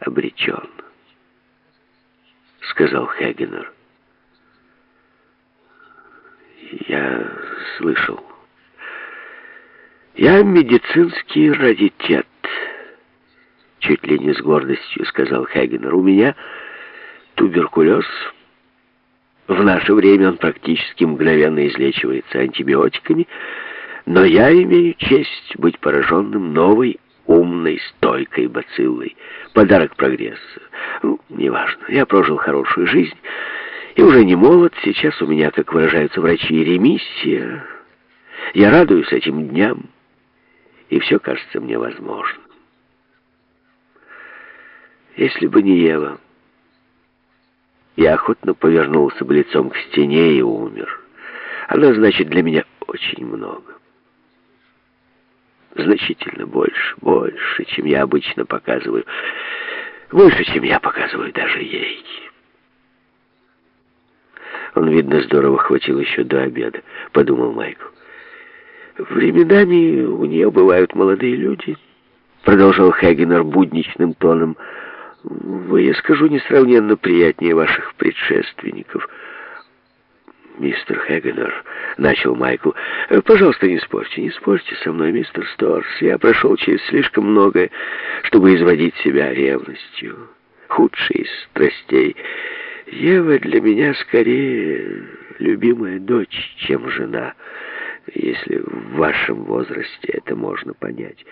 обречен, сказал Хегенер. Я слышал. Я медицинский раритет, чуть ли не с гордостью сказал Хегенер. У меня туберкулез. В наше время он практически мгновенно излечивается антибиотиками, но я имею честь быть пораженным новой умной, стойкой бациллой. Подарок прогресса. Ну, неважно. Я прожил хорошую жизнь и уже не молод. Сейчас у меня, как выражаются врачи, ремиссия. Я радуюсь этим дням, и все кажется мне возможным. Если бы не Ева, я охотно повернулся бы лицом к стене и умер. Она значит для меня очень много значительно больше, больше, чем я обычно показываю. Больше, чем я показываю даже ей. Он, видно, здорово хватил еще до обеда, подумал Майкл. Временами у нее бывают молодые люди, продолжал Хагенер будничным тоном. Вы, я скажу, несравненно приятнее ваших предшественников — «Мистер Хэггенер», — начал Майкл, — «пожалуйста, не спорьте, не спорьте со мной, мистер Сторс. Я прошел через слишком многое, чтобы изводить себя ревностью. Худшей из страстей. Ева для меня скорее любимая дочь, чем жена, если в вашем возрасте это можно понять.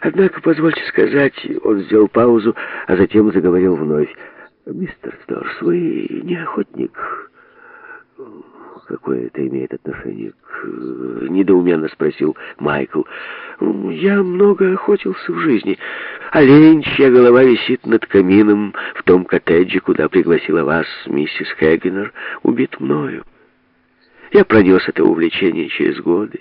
Однако, позвольте сказать, он сделал паузу, а затем заговорил вновь. «Мистер Сторс, вы не охотник?» «Какое это имеет отношение к...» — недоуменно спросил Майкл. «Я много охотился в жизни. Олень, чья голова висит над камином в том коттедже, куда пригласила вас миссис Хэггенер, убит мною. Я пронес это увлечение через годы.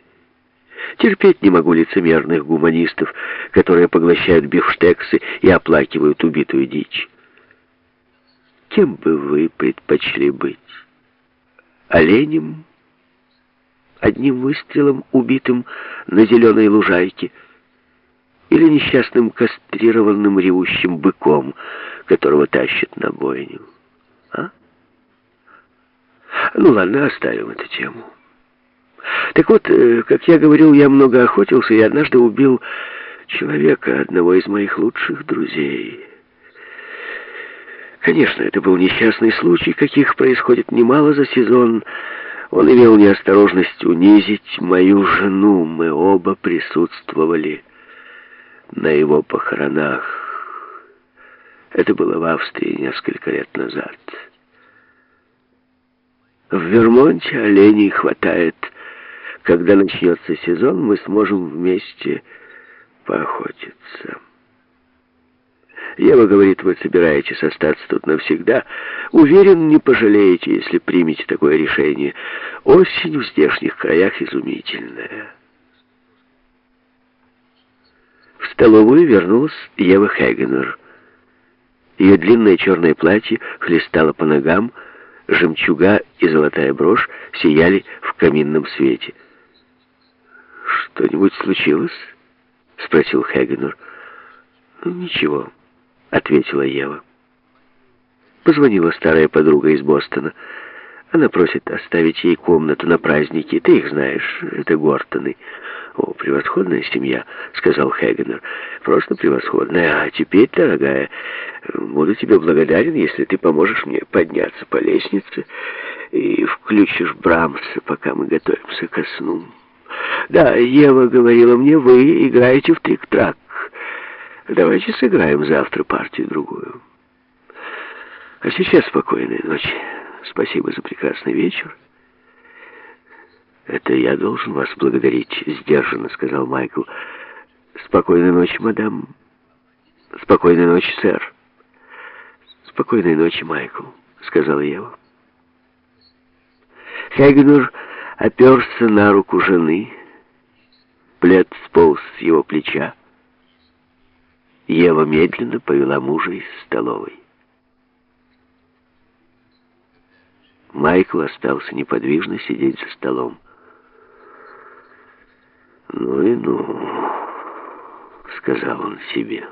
Терпеть не могу лицемерных гуманистов, которые поглощают бифштексы и оплакивают убитую дичь. Кем бы вы предпочли быть?» Оленем, одним выстрелом убитым на зеленой лужайке, или несчастным кастрированным ревущим быком, которого тащат на бойню. А? Ну ладно, оставим эту тему. Так вот, э, как я говорил, я много охотился и однажды убил человека, одного из моих лучших друзей. Конечно, это был несчастный случай, каких происходит немало за сезон. Он имел неосторожность унизить мою жену. Мы оба присутствовали на его похоронах. Это было в Австрии несколько лет назад. В Вермонте оленей хватает. Когда начнется сезон, мы сможем вместе поохотиться. Ева говорит, вы собираетесь остаться тут навсегда. Уверен, не пожалеете, если примете такое решение. Осень в здешних краях изумительная. В столовую вернулась Ева Хегенер. Ее длинное черное платье хлестало по ногам, жемчуга и золотая брошь сияли в каминном свете. «Что-нибудь случилось?» — спросил Хегенер. «Ничего». — ответила Ева. Позвонила старая подруга из Бостона. Она просит оставить ей комнату на праздники. Ты их знаешь, это Гортоны. «О, превосходная семья», — сказал Хэгенер. «Просто превосходная. А теперь, дорогая, буду тебе благодарен, если ты поможешь мне подняться по лестнице и включишь Брамса, пока мы готовимся ко сну». «Да, Ева говорила мне, вы играете в трик-трак». Давайте сыграем завтра партию-другую. А сейчас спокойной ночи. Спасибо за прекрасный вечер. Это я должен вас благодарить, сдержанно сказал Майкл. Спокойной ночи, мадам. Спокойной ночи, сэр. Спокойной ночи, Майкл, сказала Ева. Хэгнер оперся на руку жены. Плед сполз с его плеча. Ева медленно повела мужа из столовой. Майкл остался неподвижно сидеть за столом. «Ну и ну», — сказал он себе.